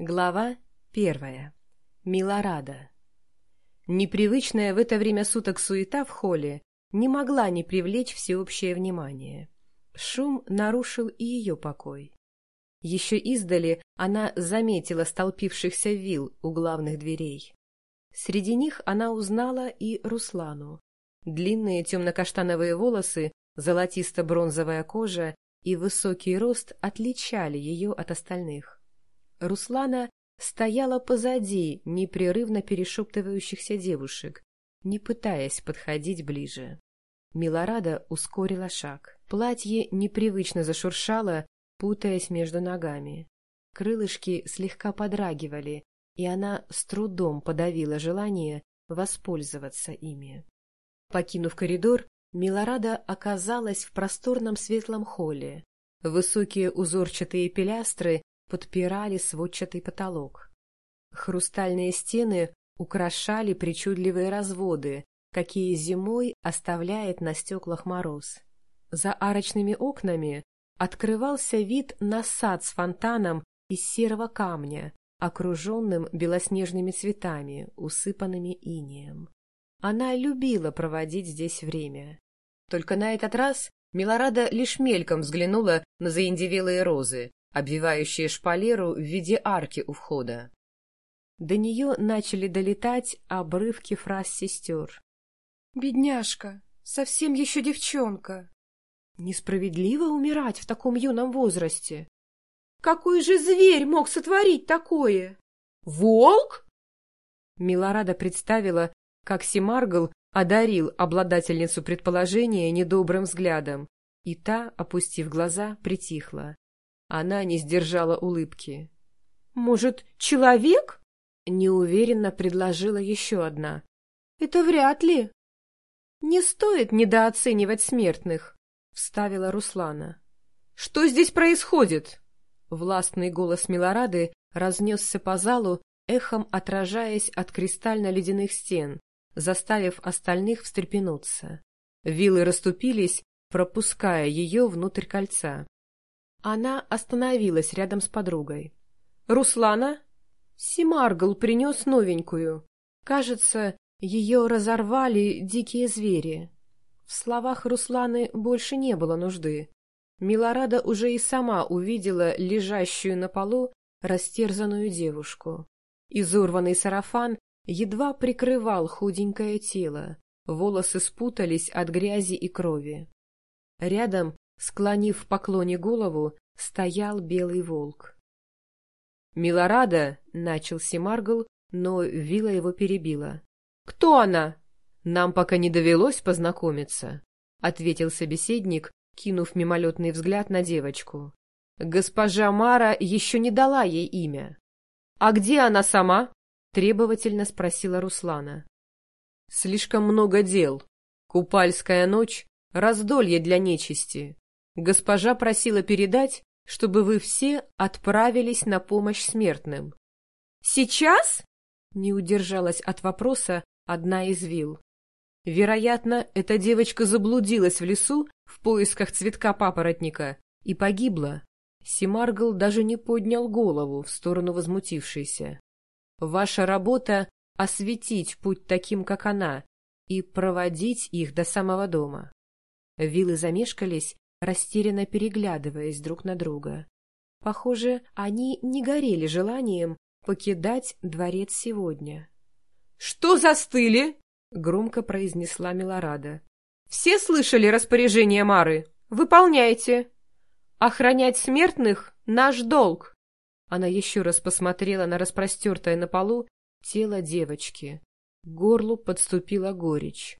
Глава первая. Милорада. Непривычная в это время суток суета в холле не могла не привлечь всеобщее внимание. Шум нарушил и ее покой. Еще издали она заметила столпившихся вил у главных дверей. Среди них она узнала и Руслану. Длинные темно-каштановые волосы, золотисто-бронзовая кожа и высокий рост отличали ее от остальных. Руслана стояла позади непрерывно перешептывающихся девушек, не пытаясь подходить ближе. Милорада ускорила шаг. Платье непривычно зашуршало, путаясь между ногами. Крылышки слегка подрагивали, и она с трудом подавила желание воспользоваться ими. Покинув коридор, Милорада оказалась в просторном светлом холле. Высокие узорчатые пилястры подпирали сводчатый потолок. Хрустальные стены украшали причудливые разводы, какие зимой оставляет на стеклах мороз. За арочными окнами открывался вид на сад с фонтаном из серого камня, окруженным белоснежными цветами, усыпанными инеем. Она любила проводить здесь время. Только на этот раз Милорада лишь мельком взглянула на заиндевелые розы, обвивающие шпалеру в виде арки у входа. До нее начали долетать обрывки фраз сестер. «Бедняжка, совсем еще девчонка!» «Несправедливо умирать в таком юном возрасте!» «Какой же зверь мог сотворить такое?» «Волк?» Милорада представила, как Симаргл одарил обладательницу предположения недобрым взглядом, и та, опустив глаза, притихла. Она не сдержала улыбки. «Может, человек?» — неуверенно предложила еще одна. «Это вряд ли». «Не стоит недооценивать смертных», — вставила Руслана. «Что здесь происходит?» Властный голос Милорады разнесся по залу, эхом отражаясь от кристально-ледяных стен, заставив остальных встрепенуться. Вилы расступились, пропуская ее внутрь кольца. Она остановилась рядом с подругой. «Руслана?» Симаргл принес новенькую. Кажется, ее разорвали дикие звери. В словах Русланы больше не было нужды. Милорада уже и сама увидела лежащую на полу растерзанную девушку. Изорванный сарафан едва прикрывал худенькое тело, волосы спутались от грязи и крови. Рядом Склонив в поклоне голову, стоял белый волк. «Милорада!» — начал Семаргл, но Вила его перебила. «Кто она?» «Нам пока не довелось познакомиться», — ответил собеседник, кинув мимолетный взгляд на девочку. «Госпожа Мара еще не дала ей имя». «А где она сама?» — требовательно спросила Руслана. «Слишком много дел. Купальская ночь — раздолье для нечисти. Госпожа просила передать, чтобы вы все отправились на помощь смертным. «Сейчас?» — не удержалась от вопроса одна из вил. Вероятно, эта девочка заблудилась в лесу в поисках цветка папоротника и погибла. Симаргл даже не поднял голову в сторону возмутившейся. Ваша работа — осветить путь таким, как она, и проводить их до самого дома. Вилы замешкались, растерянно переглядываясь друг на друга. Похоже, они не горели желанием покидать дворец сегодня. — Что застыли? — громко произнесла Милорада. — Все слышали распоряжение Мары? Выполняйте. Охранять смертных — наш долг. Она еще раз посмотрела на распростертое на полу тело девочки. К горлу подступила горечь.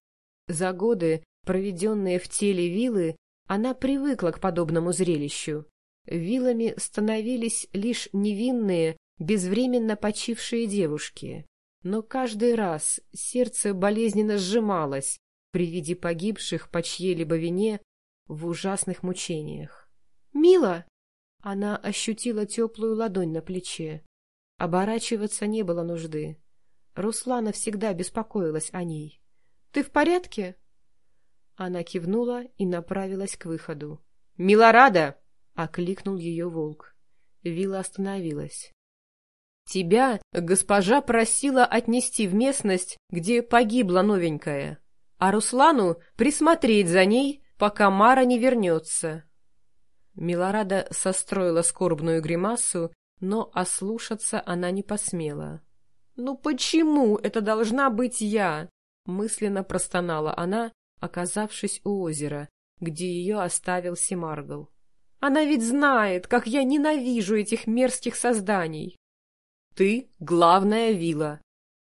За годы, проведенные в теле вилы, она привыкла к подобному зрелищу. Вилами становились лишь невинные, безвременно почившие девушки. Но каждый раз сердце болезненно сжималось при виде погибших по чьей-либо вине в ужасных мучениях. «Мила!» Она ощутила теплую ладонь на плече. Оборачиваться не было нужды. Руслана всегда беспокоилась о ней. «Ты в порядке?» Она кивнула и направилась к выходу. «Милорада!» — окликнул ее волк. Вилла остановилась. Тебя госпожа просила отнести в местность, где погибла новенькая, а Руслану присмотреть за ней, пока Мара не вернется. Милорада состроила скорбную гримасу, но ослушаться она не посмела. «Ну почему это должна быть я?» — мысленно простонала она, оказавшись у озера, где ее оставил Семаргл. «Она ведь знает, как я ненавижу этих мерзких созданий!» «Ты — главная вила.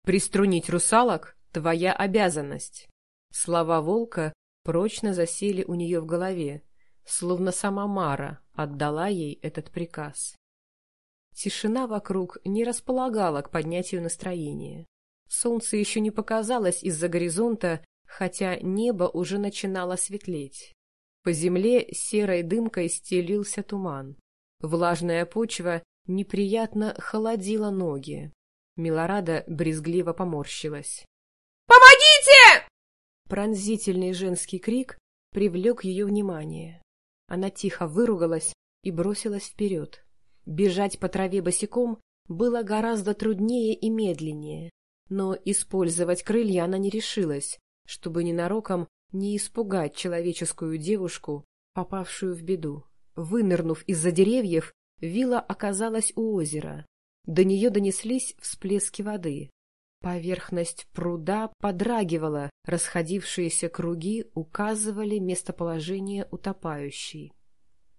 Приструнить русалок — твоя обязанность!» Слова волка прочно засели у нее в голове, словно сама Мара отдала ей этот приказ. Тишина вокруг не располагала к поднятию настроения. Солнце еще не показалось из-за горизонта, хотя небо уже начинало светлеть. По земле серой дымкой стелился туман. Влажная почва неприятно холодила ноги. Милорада брезгливо поморщилась. «Помогите!» Пронзительный женский крик привлек ее внимание. Она тихо выругалась и бросилась вперед. Бежать по траве босиком было гораздо труднее и медленнее, но использовать крылья она не решилась, чтобы ненароком не испугать человеческую девушку, попавшую в беду. Вынырнув из-за деревьев, вилла оказалась у озера. До нее донеслись всплески воды. Поверхность пруда подрагивала, расходившиеся круги указывали местоположение утопающей.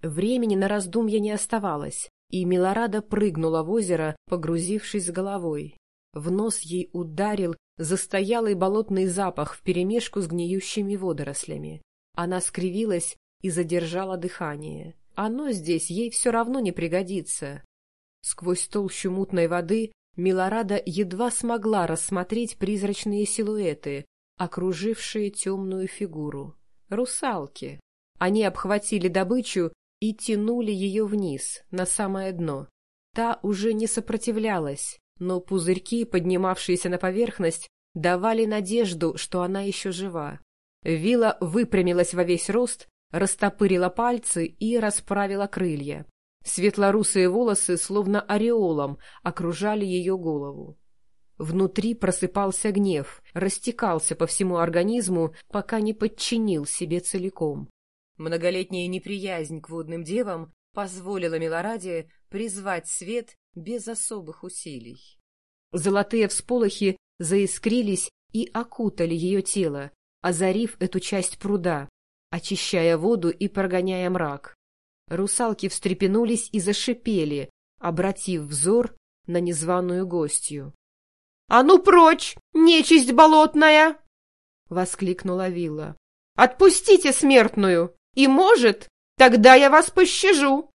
Времени на раздумья не оставалось, и Милорада прыгнула в озеро, погрузившись с головой. В нос ей ударил застоялый болотный запах вперемешку с гниющими водорослями. Она скривилась и задержала дыхание. Оно здесь ей все равно не пригодится. Сквозь толщу мутной воды Милорада едва смогла рассмотреть призрачные силуэты, окружившие темную фигуру. Русалки. Они обхватили добычу и тянули ее вниз, на самое дно. Та уже не сопротивлялась, но пузырьки, поднимавшиеся на поверхность, давали надежду, что она еще жива. Вила выпрямилась во весь рост, растопырила пальцы и расправила крылья. Светлорусые волосы, словно ореолом, окружали ее голову. Внутри просыпался гнев, растекался по всему организму, пока не подчинил себе целиком. Многолетняя неприязнь к водным девам позволила Милораде призвать свет без особых усилий. Золотые всполохи заискрились и окутали ее тело, озарив эту часть пруда, очищая воду и прогоняя мрак. Русалки встрепенулись и зашипели, обратив взор на незваную гостью. — А ну прочь, нечисть болотная! — воскликнула Вилла. — Отпустите смертную, и, может, тогда я вас пощажу!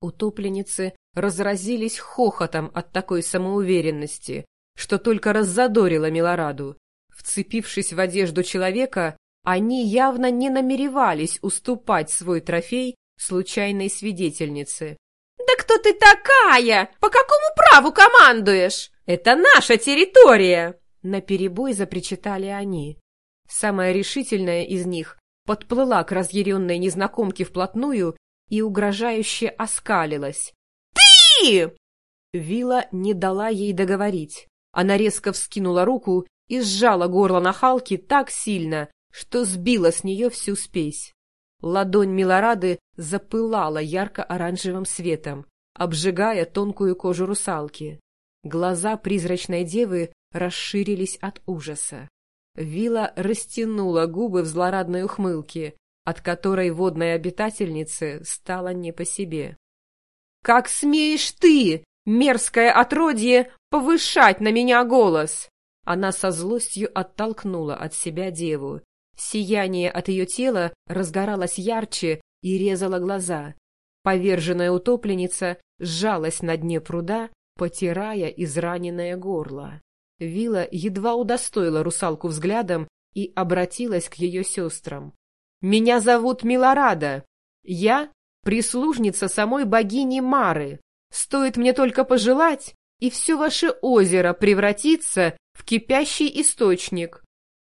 Утопленницы разразились хохотом от такой самоуверенности, что только раззадорило Милораду. Вцепившись в одежду человека, они явно не намеревались уступать свой трофей случайной свидетельнице. «Да кто ты такая? По какому праву командуешь? Это наша территория!» Наперебой запричитали они. Самая решительная из них подплыла к разъяренной незнакомке вплотную и угрожающе оскалилась. «Ты!» Вила не дала ей договорить. Она резко вскинула руку и сжала горло нахалки так сильно, что сбила с нее всю спесь. Ладонь Милорады запылала ярко-оранжевым светом, обжигая тонкую кожу русалки. Глаза призрачной девы расширились от ужаса. Вила растянула губы в злорадной ухмылке, от которой водной обитательнице стало не по себе. «Как смеешь ты, мерзкое отродье, повышать на меня голос!» Она со злостью оттолкнула от себя деву, Сияние от ее тела разгоралось ярче и резало глаза. Поверженная утопленница сжалась на дне пруда, потирая израненное горло. Вила едва удостоила русалку взглядом и обратилась к ее сестрам. «Меня зовут Милорада. Я прислужница самой богини Мары. Стоит мне только пожелать, и все ваше озеро превратится в кипящий источник.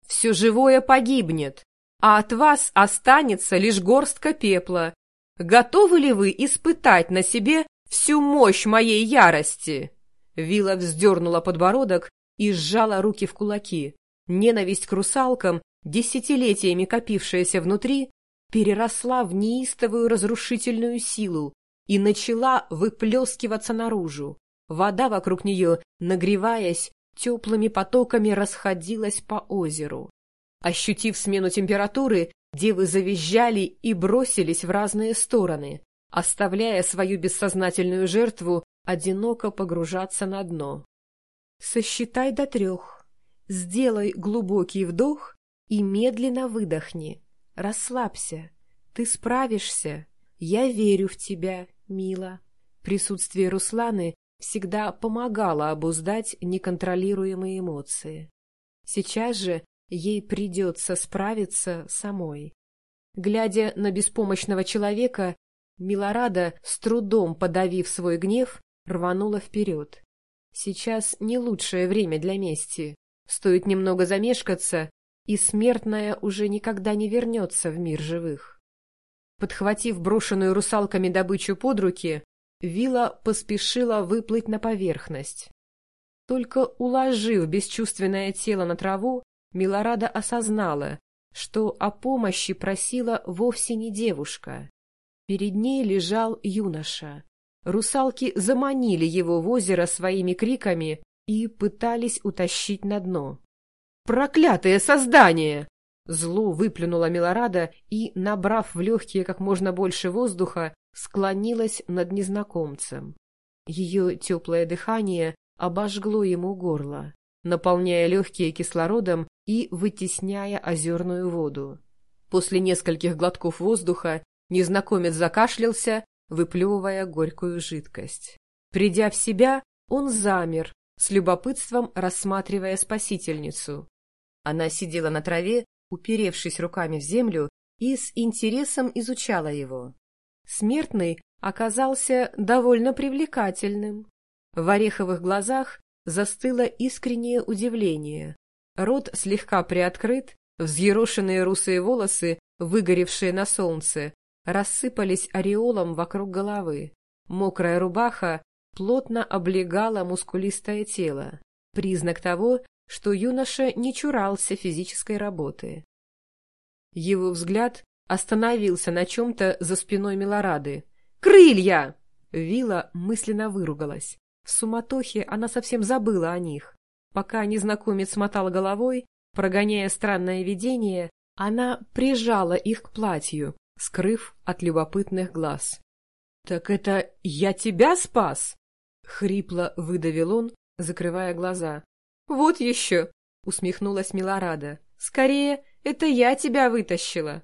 Все живое погибнет, а от вас останется лишь горстка пепла. Готовы ли вы испытать на себе всю мощь моей ярости? Вила вздернула подбородок и сжала руки в кулаки. Ненависть к русалкам, десятилетиями копившаяся внутри, переросла в неистовую разрушительную силу и начала выплескиваться наружу. Вода вокруг нее, нагреваясь, теплыми потоками расходилась по озеру. Ощутив смену температуры, девы завизжали и бросились в разные стороны, оставляя свою бессознательную жертву одиноко погружаться на дно. Сосчитай до трех, сделай глубокий вдох и медленно выдохни. Расслабься, ты справишься, я верю в тебя, мила. Присутствие Русланы всегда помогало обуздать неконтролируемые эмоции. Сейчас же ей придется справиться самой. Глядя на беспомощного человека, Милорада, с трудом подавив свой гнев, рванула вперед. Сейчас не лучшее время для мести. Стоит немного замешкаться, и смертная уже никогда не вернется в мир живых. Подхватив брошенную русалками добычу под руки, Вила поспешила выплыть на поверхность. Только уложив бесчувственное тело на траву, Милорада осознала, что о помощи просила вовсе не девушка. Перед ней лежал юноша. Русалки заманили его в озеро своими криками и пытались утащить на дно. «Проклятое создание!» Зло выплюнула Милорада и, набрав в легкие как можно больше воздуха, склонилась над незнакомцем. Ее теплое дыхание обожгло ему горло, наполняя легкие кислородом и вытесняя озерную воду. После нескольких глотков воздуха незнакомец закашлялся, выплевывая горькую жидкость. Придя в себя, он замер, с любопытством рассматривая спасительницу. Она сидела на траве, уперевшись руками в землю, и с интересом изучала его. Смертный оказался довольно привлекательным. В ореховых глазах застыло искреннее удивление. Рот слегка приоткрыт, взъерошенные русые волосы, выгоревшие на солнце, рассыпались ореолом вокруг головы. Мокрая рубаха плотно облегала мускулистое тело, признак того, что юноша не чурался физической работы. Его взгляд остановился на чем-то за спиной Милорады. «Крылья!» Вила мысленно выругалась. В суматохе она совсем забыла о них. Пока незнакомец мотал головой, прогоняя странное видение, она прижала их к платью, скрыв от любопытных глаз. — Так это я тебя спас? — хрипло выдавил он, закрывая глаза. — Вот еще! — усмехнулась Милорада. — Скорее, это я тебя вытащила!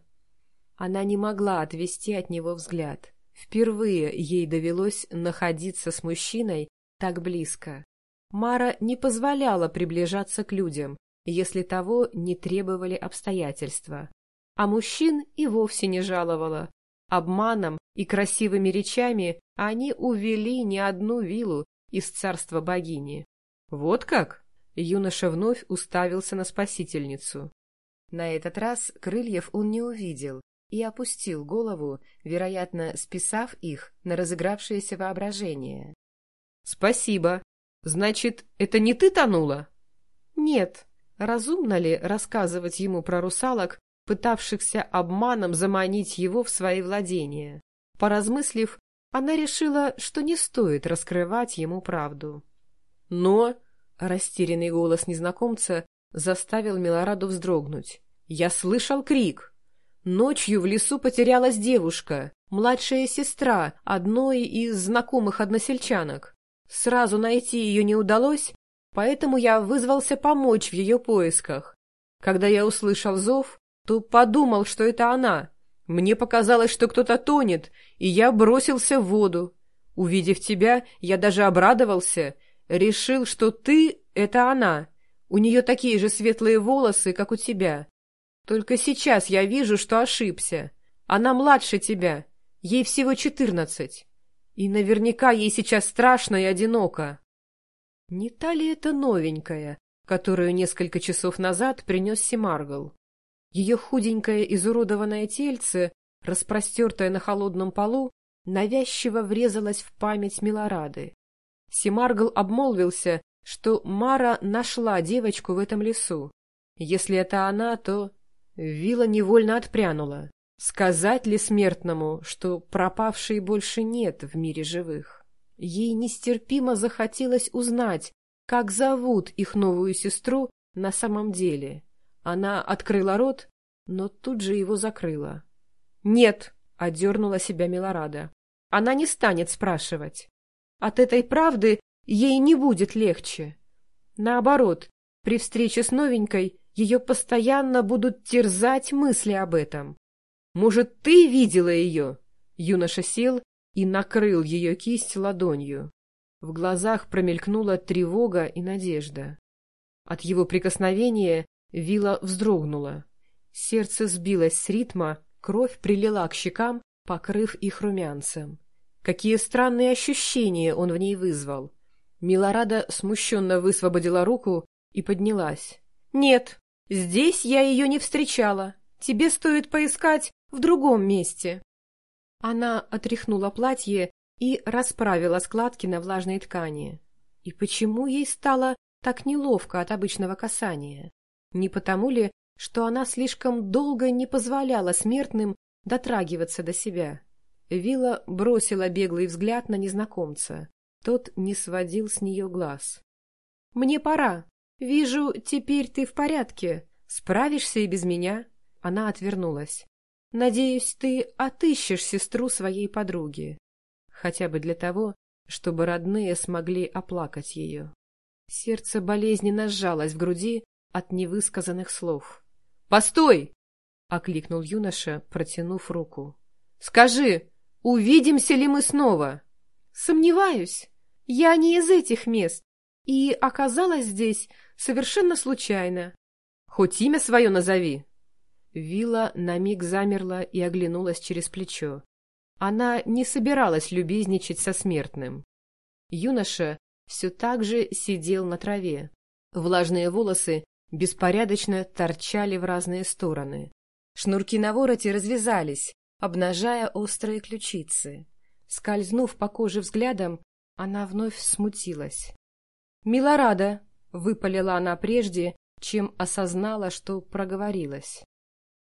Она не могла отвести от него взгляд. Впервые ей довелось находиться с мужчиной так близко. Мара не позволяла приближаться к людям, если того не требовали обстоятельства. А мужчин и вовсе не жаловала. Обманом и красивыми речами они увели не одну вилу из царства богини. «Вот как?» Юноша вновь уставился на спасительницу. На этот раз крыльев он не увидел и опустил голову, вероятно, списав их на разыгравшееся воображение. — Спасибо. Значит, это не ты тонула? — Нет. Разумно ли рассказывать ему про русалок, пытавшихся обманом заманить его в свои владения? Поразмыслив, она решила, что не стоит раскрывать ему правду. Но Растерянный голос незнакомца заставил Милораду вздрогнуть. «Я слышал крик. Ночью в лесу потерялась девушка, младшая сестра одной из знакомых односельчанок. Сразу найти ее не удалось, поэтому я вызвался помочь в ее поисках. Когда я услышал зов, то подумал, что это она. Мне показалось, что кто-то тонет, и я бросился в воду. Увидев тебя, я даже обрадовался — Решил, что ты — это она. У нее такие же светлые волосы, как у тебя. Только сейчас я вижу, что ошибся. Она младше тебя. Ей всего четырнадцать. И наверняка ей сейчас страшно и одиноко. Не та ли это новенькая, которую несколько часов назад принес Семаргл? Ее худенькое изуродованное тельце, распростертое на холодном полу, навязчиво врезалось в память Милорады. Семаргл обмолвился, что Мара нашла девочку в этом лесу. Если это она, то... Вилла невольно отпрянула. Сказать ли смертному, что пропавшей больше нет в мире живых? Ей нестерпимо захотелось узнать, как зовут их новую сестру на самом деле. Она открыла рот, но тут же его закрыла. «Нет», — одернула себя Милорада, — «она не станет спрашивать. От этой правды ей не будет легче. Наоборот, при встрече с новенькой ее постоянно будут терзать мысли об этом. Может, ты видела ее?» Юноша сел и накрыл ее кисть ладонью. В глазах промелькнула тревога и надежда. От его прикосновения Вила вздрогнула. Сердце сбилось с ритма, кровь прилила к щекам, покрыв их румянцем. Какие странные ощущения он в ней вызвал. Милорада смущенно высвободила руку и поднялась. «Нет, здесь я ее не встречала. Тебе стоит поискать в другом месте». Она отряхнула платье и расправила складки на влажной ткани. И почему ей стало так неловко от обычного касания? Не потому ли, что она слишком долго не позволяла смертным дотрагиваться до себя? Вилла бросила беглый взгляд на незнакомца. Тот не сводил с нее глаз. — Мне пора. Вижу, теперь ты в порядке. Справишься и без меня. Она отвернулась. — Надеюсь, ты отыщешь сестру своей подруги. Хотя бы для того, чтобы родные смогли оплакать ее. Сердце болезненно сжалось в груди, от невысказанных слов. «Постой!» — окликнул юноша, протянув руку. «Скажи, увидимся ли мы снова?» «Сомневаюсь. Я не из этих мест и оказалась здесь совершенно случайно. Хоть имя свое назови». Вилла на миг замерла и оглянулась через плечо. Она не собиралась любезничать со смертным. Юноша все так же сидел на траве. Влажные волосы беспорядочно торчали в разные стороны. Шнурки на вороте развязались, обнажая острые ключицы. Скользнув по коже взглядом, она вновь смутилась. «Милорада!» — выпалила она прежде, чем осознала, что проговорилась.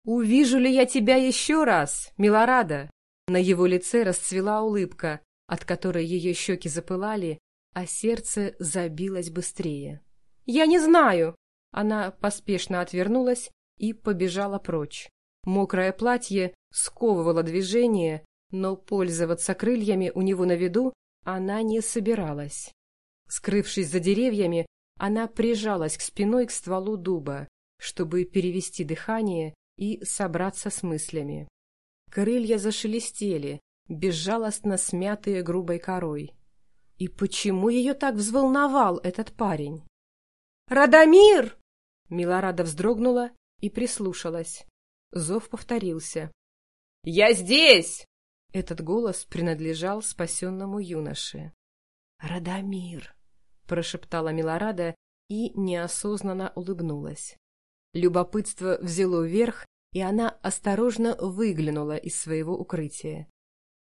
«Увижу ли я тебя еще раз, Милорада?» На его лице расцвела улыбка, от которой ее щеки запылали, а сердце забилось быстрее. «Я не знаю!» Она поспешно отвернулась и побежала прочь. Мокрое платье сковывало движение, но пользоваться крыльями у него на виду она не собиралась. Скрывшись за деревьями, она прижалась к спиной к стволу дуба, чтобы перевести дыхание и собраться с мыслями. Крылья зашелестели, безжалостно смятые грубой корой. И почему ее так взволновал этот парень? «Радомир!» Милорада вздрогнула и прислушалась. Зов повторился. «Я здесь!» Этот голос принадлежал спасенному юноше. «Радомир!» — прошептала Милорада и неосознанно улыбнулась. Любопытство взяло верх, и она осторожно выглянула из своего укрытия.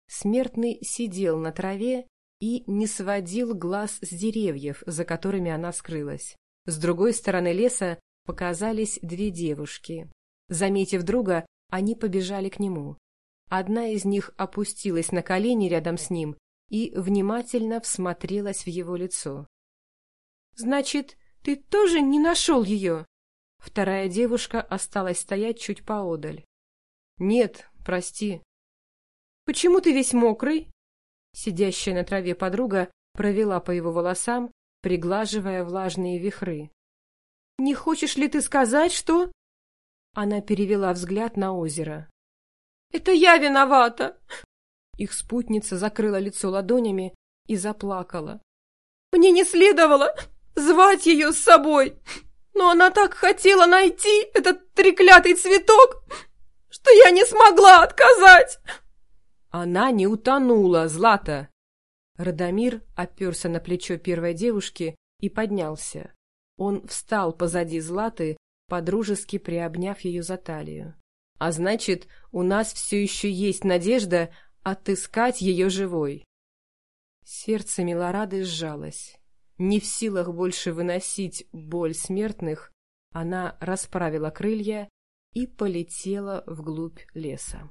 Смертный сидел на траве и не сводил глаз с деревьев, за которыми она скрылась. С другой стороны леса показались две девушки. Заметив друга, они побежали к нему. Одна из них опустилась на колени рядом с ним и внимательно всмотрелась в его лицо. — Значит, ты тоже не нашел ее? Вторая девушка осталась стоять чуть поодаль. — Нет, прости. — Почему ты весь мокрый? Сидящая на траве подруга провела по его волосам, приглаживая влажные вихры. Не хочешь ли ты сказать, что...» Она перевела взгляд на озеро. «Это я виновата!» Их спутница закрыла лицо ладонями и заплакала. «Мне не следовало звать ее с собой, но она так хотела найти этот треклятый цветок, что я не смогла отказать!» Она не утонула, Злата! Радомир оперся на плечо первой девушки и поднялся. Он встал позади Златы, подружески приобняв ее за талию. «А значит, у нас все еще есть надежда отыскать ее живой». Сердце Милорады сжалось. Не в силах больше выносить боль смертных, она расправила крылья и полетела вглубь леса.